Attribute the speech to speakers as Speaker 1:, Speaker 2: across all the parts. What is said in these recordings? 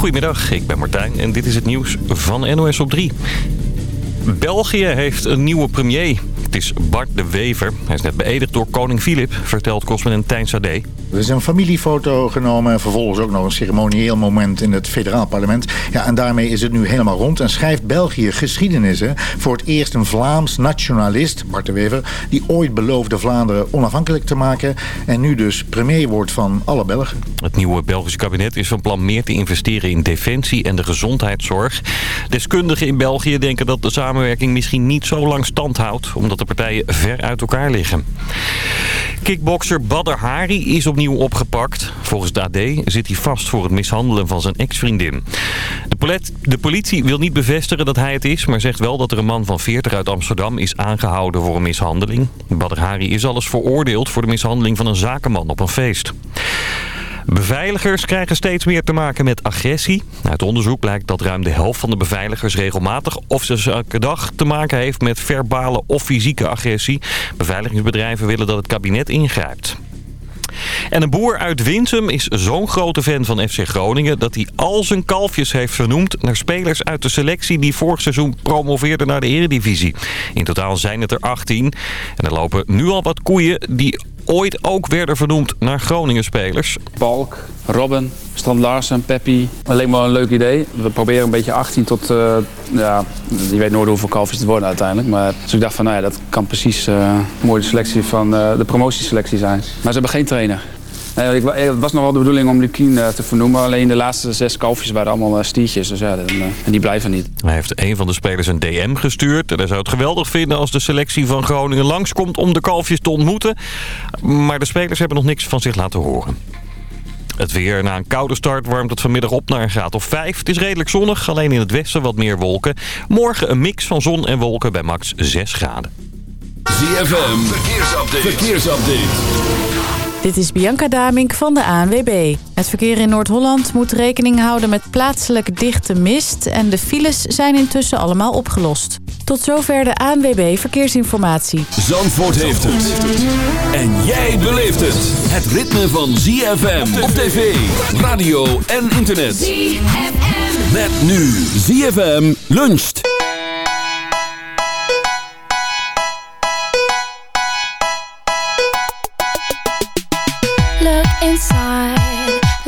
Speaker 1: Goedemiddag, ik ben Martijn en dit is het nieuws van NOS op 3. België heeft een nieuwe premier. Het is Bart de Wever. Hij is net beëdigd door koning Filip, vertelt correspondent Tijn Sade.
Speaker 2: Er is een familiefoto genomen en vervolgens ook nog een ceremonieel moment in het federaal parlement. Ja, en daarmee is het nu helemaal rond en schrijft België geschiedenissen voor het eerst een Vlaams nationalist, Bart de Wever, die ooit beloofde Vlaanderen onafhankelijk te maken en nu dus premier wordt van alle Belgen.
Speaker 1: Het nieuwe Belgische kabinet is van plan meer te investeren in defensie en de gezondheidszorg. Deskundigen in België denken dat de samenwerking misschien niet zo lang stand houdt, omdat de partijen ver uit elkaar liggen. Kickbokser Badr Hari is opnieuw opgepakt. Volgens de AD zit hij vast voor het mishandelen van zijn ex-vriendin. De, de politie wil niet bevestigen dat hij het is... maar zegt wel dat er een man van 40 uit Amsterdam is aangehouden voor een mishandeling. Badr Hari is alles veroordeeld voor de mishandeling van een zakenman op een feest. Beveiligers krijgen steeds meer te maken met agressie. Uit onderzoek blijkt dat ruim de helft van de beveiligers regelmatig of ze elke dag te maken heeft met verbale of fysieke agressie. Beveiligingsbedrijven willen dat het kabinet ingrijpt. En een boer uit Winsum is zo'n grote fan van FC Groningen... dat hij al zijn kalfjes heeft vernoemd naar spelers uit de selectie... die vorig seizoen promoveerden naar de eredivisie. In totaal zijn het er 18. En er lopen nu al wat koeien die ooit ook werden vernoemd naar Groningen-spelers.
Speaker 3: Balk, Robben, Strand Larsen, Peppi. Alleen maar een leuk idee. We proberen een beetje 18 tot... Uh, ja, je weet nooit hoeveel kalfjes het worden uiteindelijk. Maar dus ik dacht van, nou ja, dat kan precies uh, een mooie selectie van uh, de promotieselectie zijn. Maar ze hebben geen trainer. Nee, het was nog wel de bedoeling om Lukien te vernoemen. Alleen de laatste zes kalfjes waren allemaal stiertjes. Dus ja, en die blijven niet.
Speaker 1: Hij heeft een van de spelers een DM gestuurd. En hij zou het geweldig vinden als de selectie van Groningen langskomt om de kalfjes te ontmoeten. Maar de spelers hebben nog niks van zich laten horen. Het weer na een koude start warmt het vanmiddag op naar een graad of 5. Het is redelijk zonnig, alleen in het westen wat meer wolken. Morgen een mix van zon en wolken bij max 6 graden.
Speaker 4: ZFM, verkeersupdate. verkeersupdate.
Speaker 5: Dit is Bianca Damink van de ANWB. Het verkeer in Noord-Holland moet rekening houden met plaatselijk dichte mist... en de files zijn intussen allemaal opgelost. Tot zover de ANWB Verkeersinformatie.
Speaker 4: Zandvoort heeft het. En jij beleeft het. Het ritme van ZFM op tv, radio en internet. ZFM. Met nu ZFM luncht.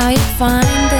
Speaker 6: how you find it.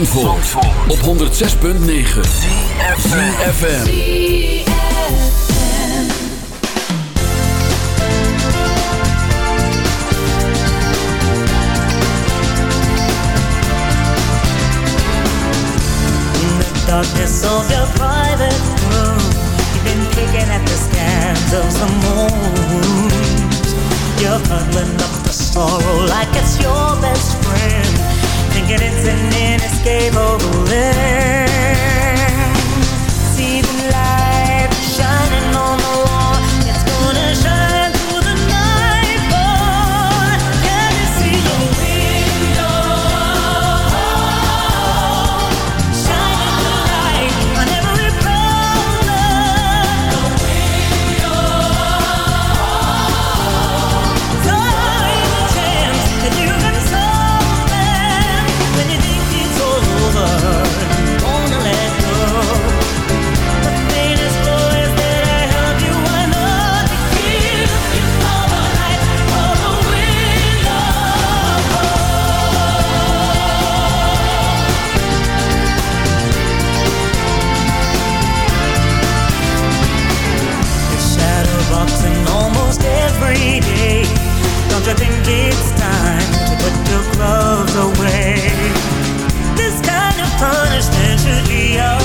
Speaker 4: Zandvoort, Zandvoort. op 106.9
Speaker 7: the Darkness of your private room You've been kicking at the scans of some wounds You're huddling up the sorrow like it's your best friend. and it's an inescapable list. glory. Don't you think it's time to put your gloves away? This kind of punishment should be
Speaker 8: over.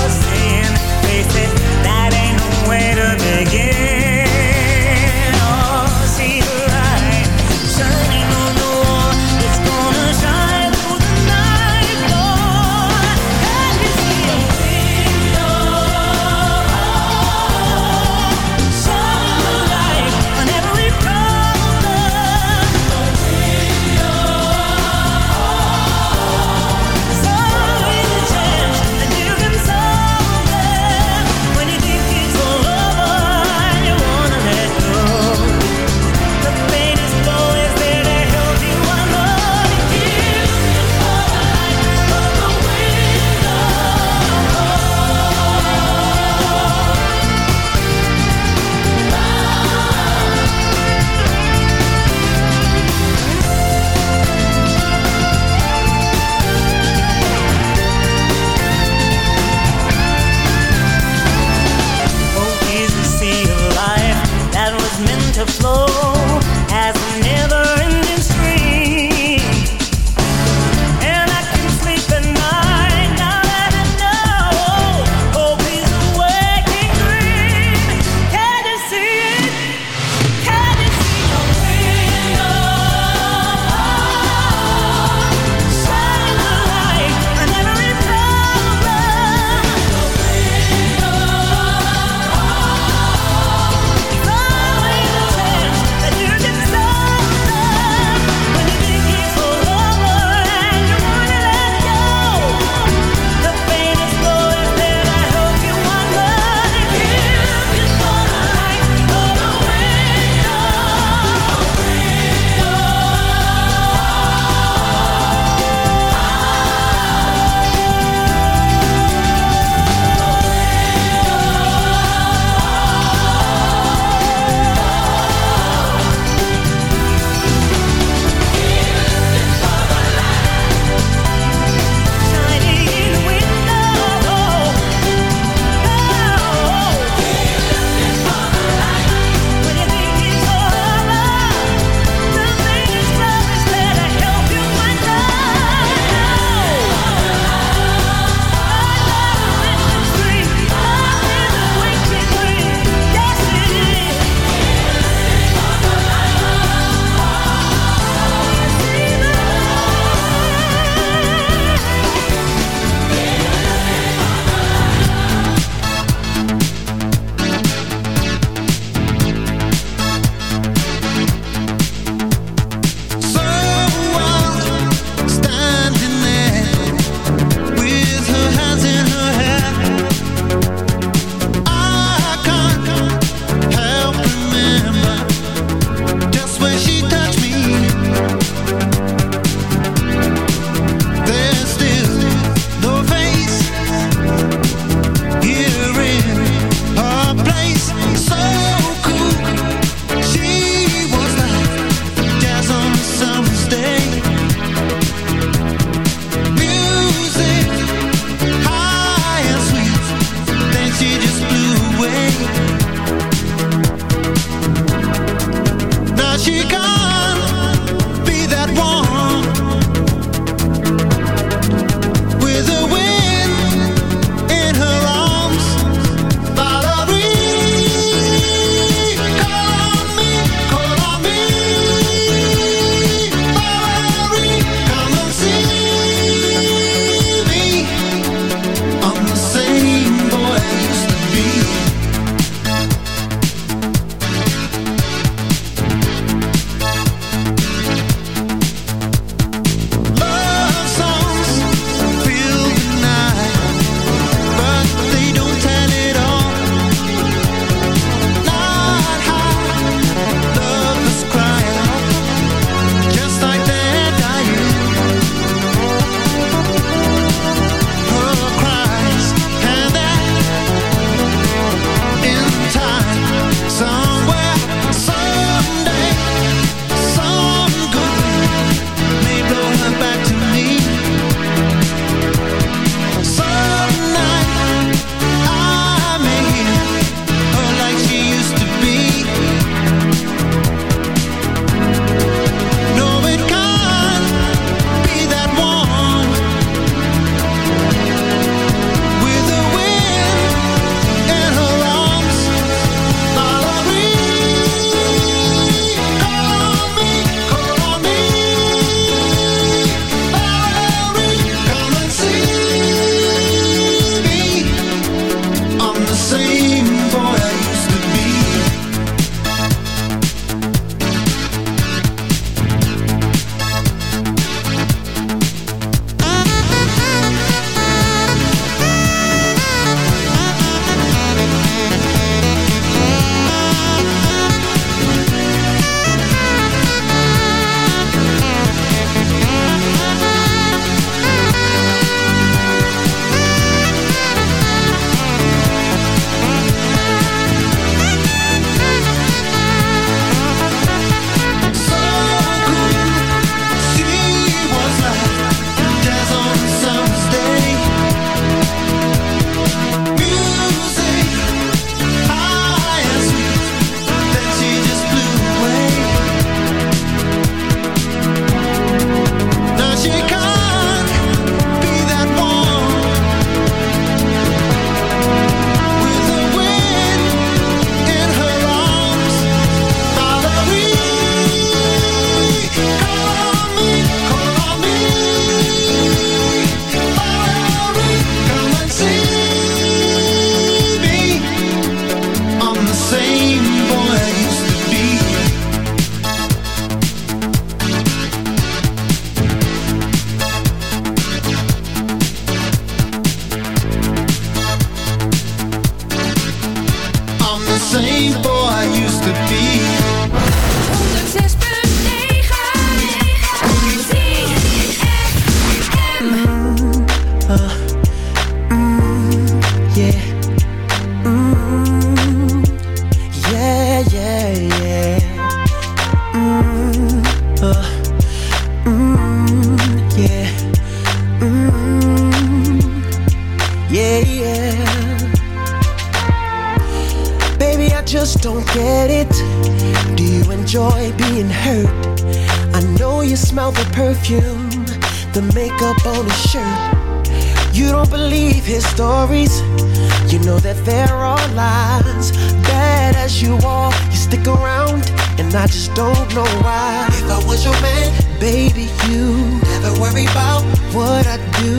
Speaker 8: Know that there are lies. Bad as you are, you stick around, and I just don't know why. If I was your man, baby, you never worry about what I do.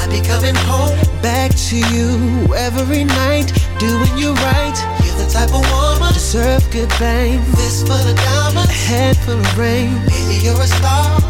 Speaker 8: I'd be coming home back to you every night, doing you right. You're the type of woman deserve good fame. Fist full of diamonds, a head full of rain. Baby, you're a star.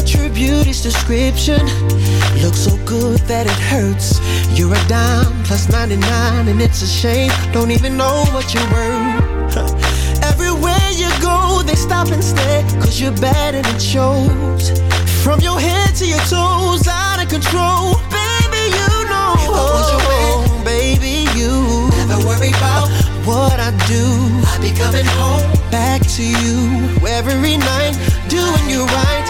Speaker 8: your true beauty's description looks so good that it hurts. You're a dime plus 99, and it's a shame. Don't even know what you're worth. Everywhere you go, they stop and stare, cause you're bad and it shows. From your head to your toes, out of control. Baby, you know. Was your man, oh. baby, you never worry about what I do. I'd be coming home back to you every night, doing you right.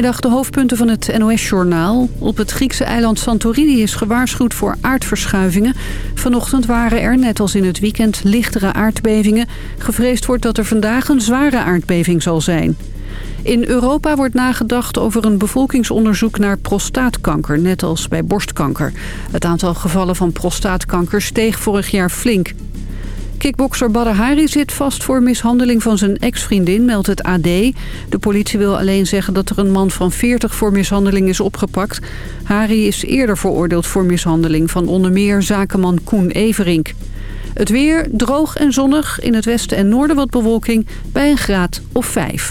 Speaker 9: De
Speaker 10: hoofdpunten van het NOS-journaal. Op het Griekse eiland Santorini is gewaarschuwd voor aardverschuivingen. Vanochtend waren er, net als in het weekend, lichtere aardbevingen. Gevreesd wordt dat er vandaag een zware aardbeving zal zijn. In Europa wordt nagedacht over een bevolkingsonderzoek naar prostaatkanker, net als bij borstkanker. Het aantal gevallen van prostaatkanker steeg vorig jaar flink. Kickbokser Hari zit vast voor mishandeling van zijn ex-vriendin, meldt het AD. De politie wil alleen zeggen dat er een man van 40 voor mishandeling is opgepakt. Hari is eerder veroordeeld voor mishandeling van onder meer zakenman Koen Everink. Het weer droog en zonnig, in het westen en noorden wat bewolking bij een graad of 5.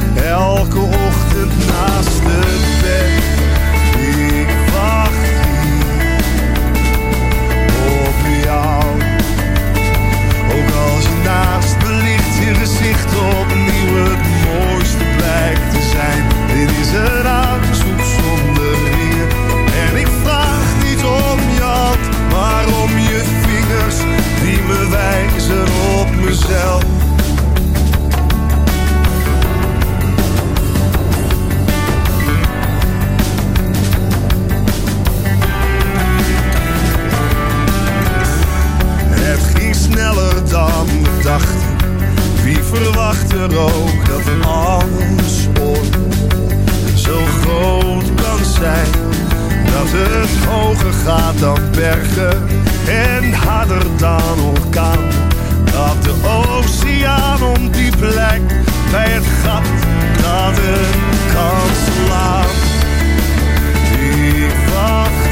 Speaker 11: Elke ochtend naast het bed. Ik wacht hier op jou. Ook als je naast me ligt, je gezicht opnieuw het mooiste blijkt te zijn. Dit is een aanzoek zonder weer. En ik vraag niet om je hand, maar om je vingers die me wijzen op mezelf. Sneller dan we dachten. Wie verwacht er ook dat alles ooit zo groot kan zijn? Dat het hoger gaat dan bergen en harder dan orkaan. Dat de oceaan om die plek bij het gat dat het kan slaan. Wacht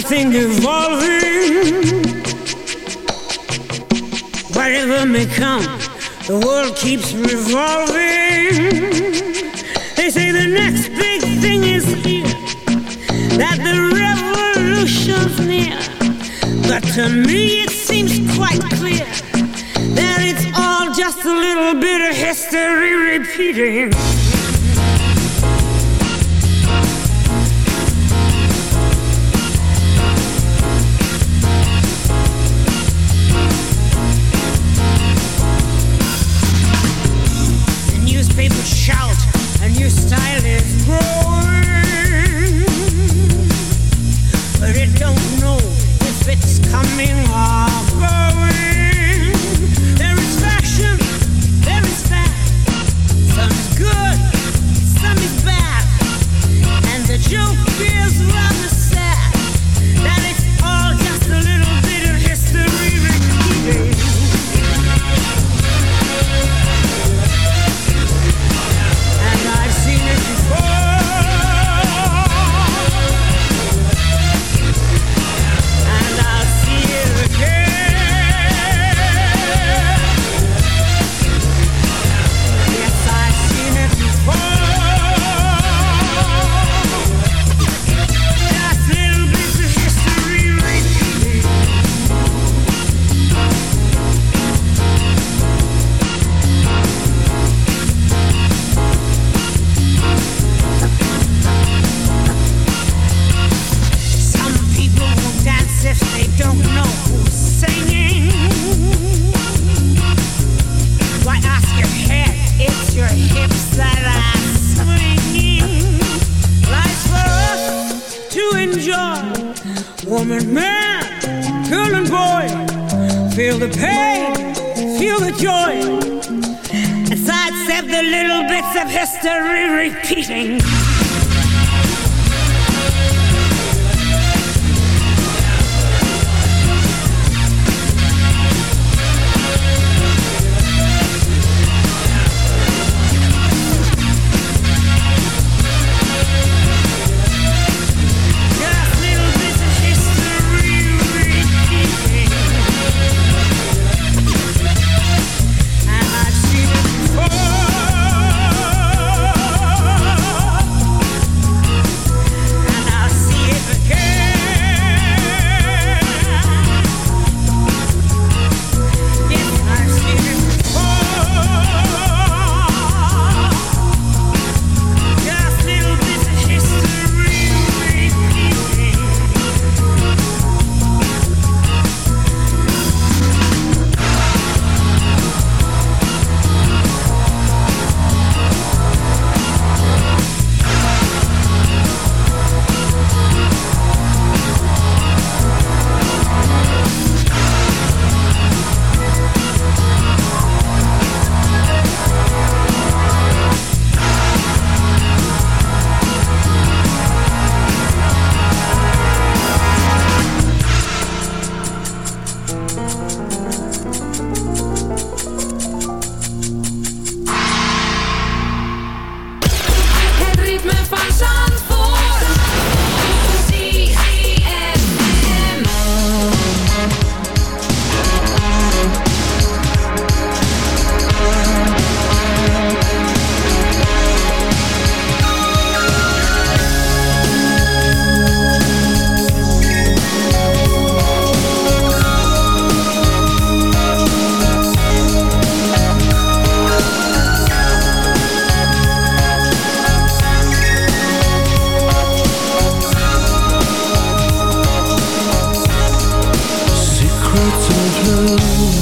Speaker 12: something evolving.
Speaker 13: true